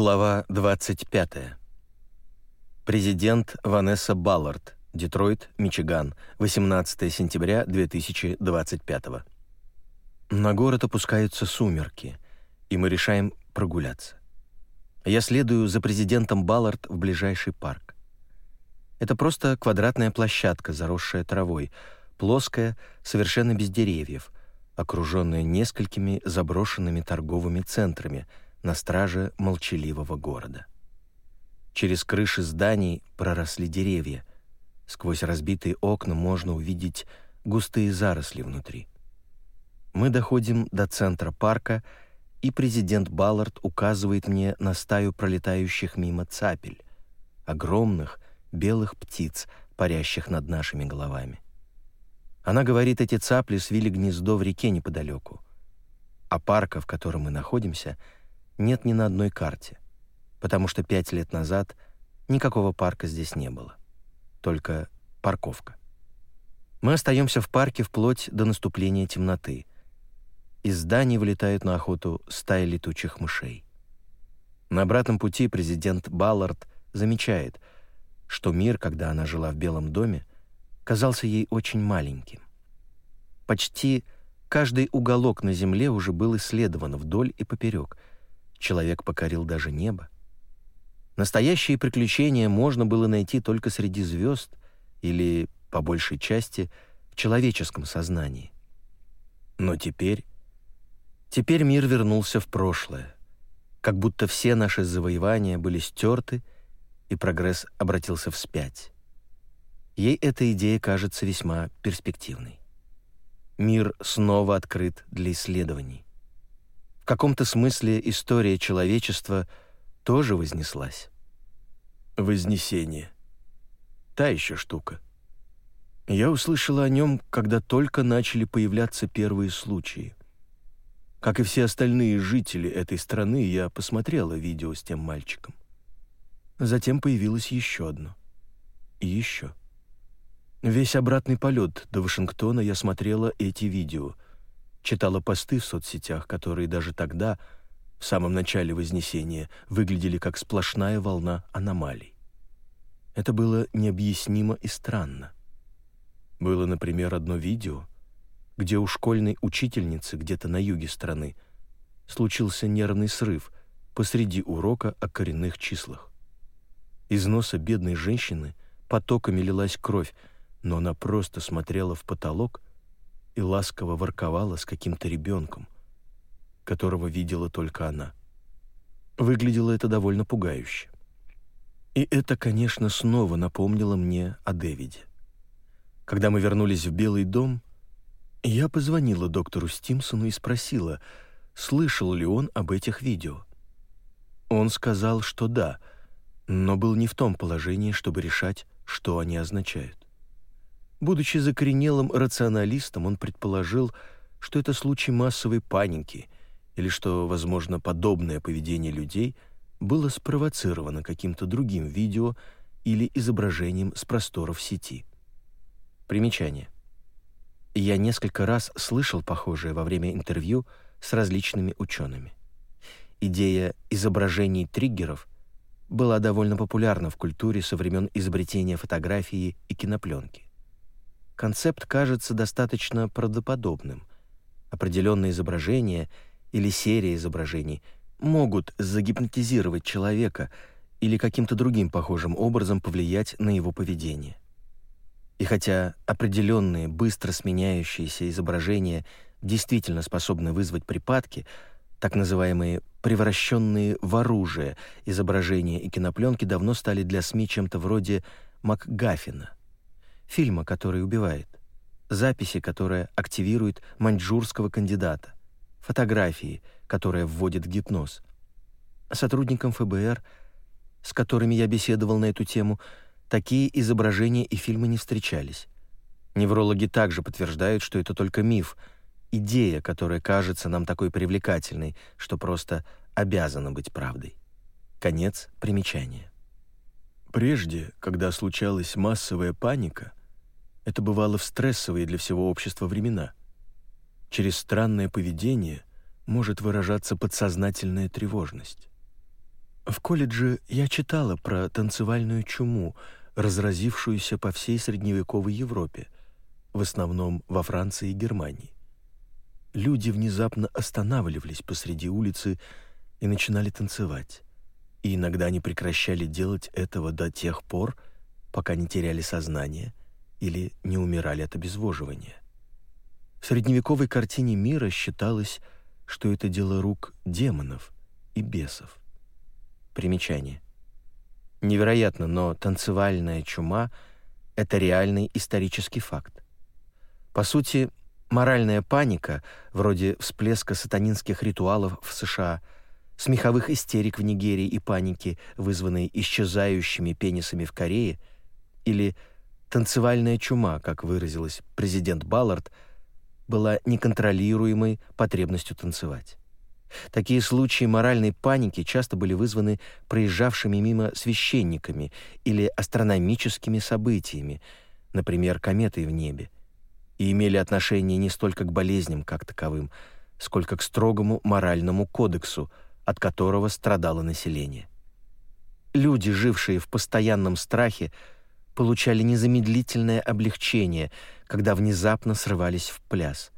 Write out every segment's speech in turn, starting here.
Глава 25. Президент Ванесса Баллард, Детройт, Мичиган, 18 сентября 2025. На город опускаются сумерки, и мы решаем прогуляться. Я следую за президентом Баллард в ближайший парк. Это просто квадратная площадка, заросшая травой, плоская, совершенно без деревьев, окруженная несколькими заброшенными торговыми центрами – на страже молчаливого города. Через крыши зданий проросли деревья. Сквозь разбитые окна можно увидеть густые заросли внутри. Мы доходим до центра парка, и президент Баллард указывает мне на стаю пролетающих мимо цапель, огромных белых птиц, парящих над нашими головами. Она говорит, эти цапли свили гнездо в реке неподалеку. А парка, в котором мы находимся — нет ни на одной карте, потому что пять лет назад никакого парка здесь не было. Только парковка. Мы остаемся в парке вплоть до наступления темноты. Из зданий вылетают на охоту стаи летучих мышей. На обратном пути президент Баллард замечает, что мир, когда она жила в Белом доме, казался ей очень маленьким. Почти каждый уголок на Земле уже был исследован вдоль и поперек — Человек покорил даже небо. Настоящие приключения можно было найти только среди звезд или, по большей части, в человеческом сознании. Но теперь... Теперь мир вернулся в прошлое, как будто все наши завоевания были стерты, и прогресс обратился вспять. Ей эта идея кажется весьма перспективной. Мир снова открыт для исследований каком-то смысле история человечества тоже вознеслась. Вознесение. Та еще штука. Я услышала о нем, когда только начали появляться первые случаи. Как и все остальные жители этой страны, я посмотрела видео с тем мальчиком. Затем появилось еще одно. И еще. Весь обратный полет до Вашингтона я смотрела эти видео — читала посты в соцсетях, которые даже тогда, в самом начале Вознесения, выглядели как сплошная волна аномалий. Это было необъяснимо и странно. Было, например, одно видео, где у школьной учительницы где-то на юге страны случился нервный срыв посреди урока о коренных числах. Из носа бедной женщины потоками лилась кровь, но она просто смотрела в потолок и ласково ворковала с каким-то ребенком, которого видела только она. Выглядело это довольно пугающе. И это, конечно, снова напомнило мне о Дэвиде. Когда мы вернулись в Белый дом, я позвонила доктору Стимсону и спросила, слышал ли он об этих видео. Он сказал, что да, но был не в том положении, чтобы решать, что они означают. Будучи закоренелым рационалистом, он предположил, что это случай массовой паники или что, возможно, подобное поведение людей было спровоцировано каким-то другим видео или изображением с просторов сети. Примечание. Я несколько раз слышал похожее во время интервью с различными учеными. Идея изображений триггеров была довольно популярна в культуре со времен изобретения фотографии и кинопленки концепт кажется достаточно правдоподобным. Определенные изображения или серия изображений могут загипнотизировать человека или каким-то другим похожим образом повлиять на его поведение. И хотя определенные быстро сменяющиеся изображения действительно способны вызвать припадки, так называемые превращенные в оружие изображения и кинопленки давно стали для СМИ чем-то вроде МакГаффина фильма, который убивает, записи, которая активирует маньчжурского кандидата, фотографии, которая вводит в гипноз. Сотрудникам ФБР, с которыми я беседовал на эту тему, такие изображения и фильмы не встречались. Неврологи также подтверждают, что это только миф, идея, которая кажется нам такой привлекательной, что просто обязана быть правдой. Конец примечания. Прежде, когда случалась массовая паника, это бывало в стрессовые для всего общества времена. Через странное поведение может выражаться подсознательная тревожность. В колледже я читала про танцевальную чуму, разразившуюся по всей средневековой Европе, в основном во Франции и Германии. Люди внезапно останавливались посреди улицы и начинали танцевать. И иногда не прекращали делать этого до тех пор, пока не теряли сознание или не умирали от обезвоживания. В средневековой картине мира считалось, что это дело рук демонов и бесов. Примечание. Невероятно, но танцевальная чума — это реальный исторический факт. По сути, моральная паника, вроде всплеска сатанинских ритуалов в США, смеховых истерик в Нигерии и паники, вызванной исчезающими пенисами в Корее, или танцевальная чума, как выразилась президент Баллард, была неконтролируемой потребностью танцевать. Такие случаи моральной паники часто были вызваны проезжавшими мимо священниками или астрономическими событиями, например, кометой в небе, и имели отношение не столько к болезням как таковым, сколько к строгому моральному кодексу, от которого страдало население. Люди, жившие в постоянном страхе, получали незамедлительное облегчение, когда внезапно срывались в пляс.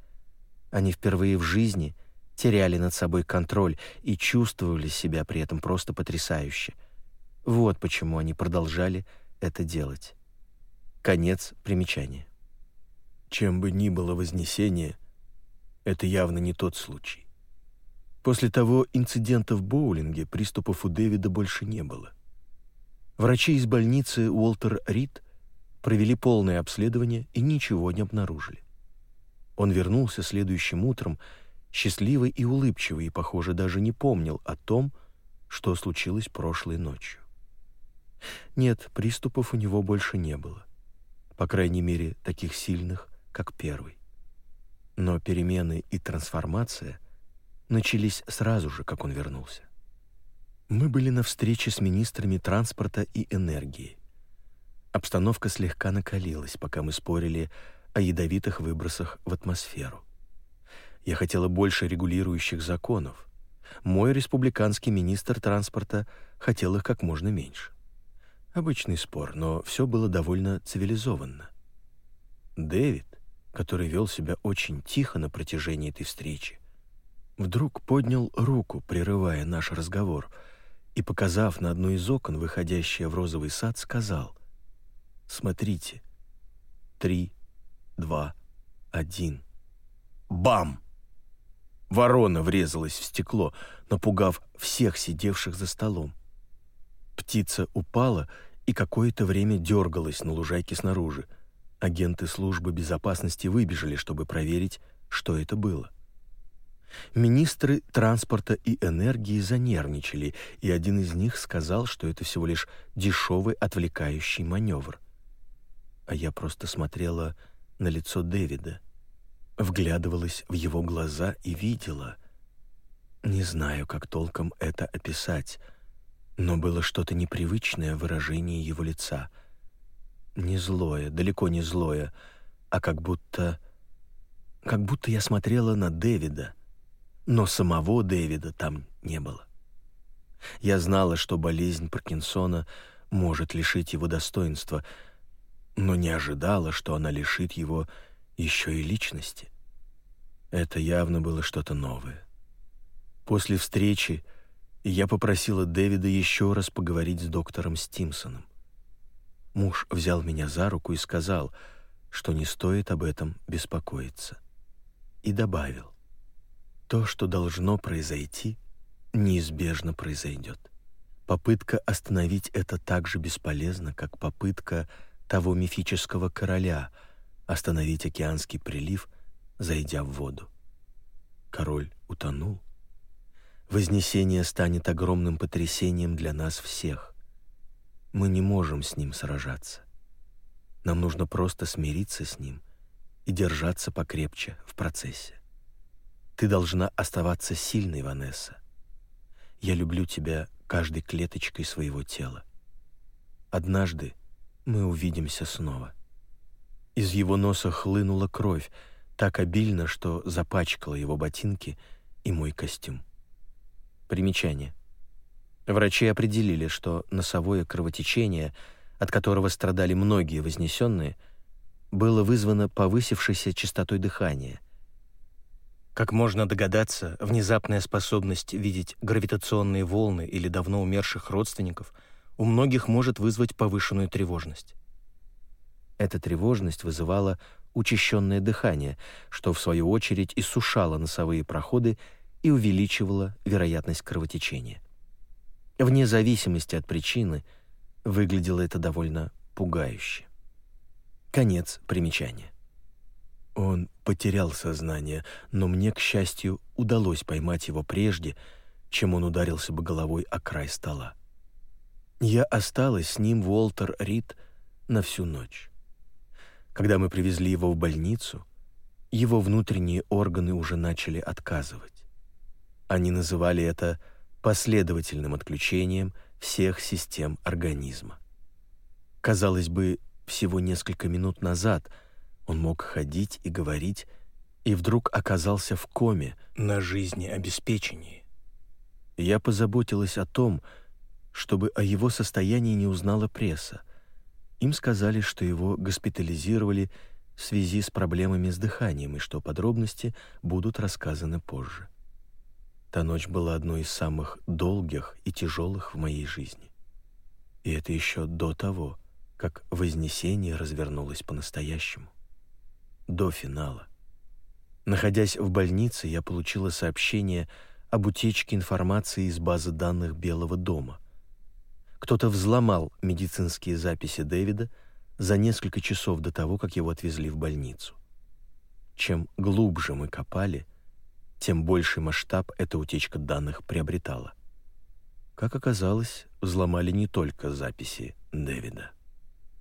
Они впервые в жизни – теряли над собой контроль и чувствовали себя при этом просто потрясающе. Вот почему они продолжали это делать. Конец примечания. Чем бы ни было вознесение, это явно не тот случай. После того инцидента в боулинге приступов у Дэвида больше не было. Врачи из больницы Уолтер Рид провели полное обследование и ничего не обнаружили. Он вернулся следующим утром счастливый и улыбчивый, и, похоже, даже не помнил о том, что случилось прошлой ночью. Нет, приступов у него больше не было. По крайней мере, таких сильных, как первый. Но перемены и трансформация начались сразу же, как он вернулся. Мы были на встрече с министрами транспорта и энергии. Обстановка слегка накалилась, пока мы спорили о ядовитых выбросах в атмосферу. Я хотела больше регулирующих законов. Мой республиканский министр транспорта хотел их как можно меньше. Обычный спор, но все было довольно цивилизованно. Дэвид, который вел себя очень тихо на протяжении этой встречи, вдруг поднял руку, прерывая наш разговор, и, показав на одно из окон, выходящее в розовый сад, сказал «Смотрите, три, два, один». Бам! Ворона врезалась в стекло, напугав всех сидевших за столом. Птица упала и какое-то время дергалась на лужайке снаружи. Агенты службы безопасности выбежали, чтобы проверить, что это было. Министры транспорта и энергии занервничали, и один из них сказал, что это всего лишь дешевый отвлекающий маневр. А я просто смотрела на лицо Дэвида вглядывалась в его глаза и видела. Не знаю, как толком это описать, но было что-то непривычное в выражении его лица. Не злое, далеко не злое, а как будто... Как будто я смотрела на Дэвида, но самого Дэвида там не было. Я знала, что болезнь Паркинсона может лишить его достоинства, но не ожидала, что она лишит его еще и личности. Это явно было что-то новое. После встречи я попросила Дэвида еще раз поговорить с доктором Стимсоном. Муж взял меня за руку и сказал, что не стоит об этом беспокоиться. И добавил, то, что должно произойти, неизбежно произойдет. Попытка остановить это так же бесполезна, как попытка того мифического короля остановить океанский прилив — зайдя в воду. Король утонул. Вознесение станет огромным потрясением для нас всех. Мы не можем с ним сражаться. Нам нужно просто смириться с ним и держаться покрепче в процессе. Ты должна оставаться сильной, Ванесса. Я люблю тебя каждой клеточкой своего тела. Однажды мы увидимся снова. Из его носа хлынула кровь, так обильно, что запачкала его ботинки и мой костюм. Примечание. Врачи определили, что носовое кровотечение, от которого страдали многие вознесенные, было вызвано повысившейся частотой дыхания. Как можно догадаться, внезапная способность видеть гравитационные волны или давно умерших родственников у многих может вызвать повышенную тревожность. Эта тревожность вызывала учащенное дыхание, что в свою очередь иссушало носовые проходы и увеличивало вероятность кровотечения. Вне зависимости от причины выглядело это довольно пугающе. Конец примечания. Он потерял сознание, но мне, к счастью, удалось поймать его прежде, чем он ударился бы головой о край стола. Я осталась с ним, Уолтер Рид, на всю ночь. Когда мы привезли его в больницу, его внутренние органы уже начали отказывать. Они называли это последовательным отключением всех систем организма. Казалось бы, всего несколько минут назад он мог ходить и говорить, и вдруг оказался в коме на жизнеобеспечении. Я позаботилась о том, чтобы о его состоянии не узнала пресса, им сказали, что его госпитализировали в связи с проблемами с дыханием и что подробности будут рассказаны позже. Та ночь была одной из самых долгих и тяжелых в моей жизни. И это еще до того, как Вознесение развернулось по-настоящему. До финала. Находясь в больнице, я получила сообщение об утечке информации из базы данных Белого дома — кто-то взломал медицинские записи Дэвида за несколько часов до того, как его отвезли в больницу. Чем глубже мы копали, тем больший масштаб эта утечка данных приобретала. Как оказалось, взломали не только записи Дэвида.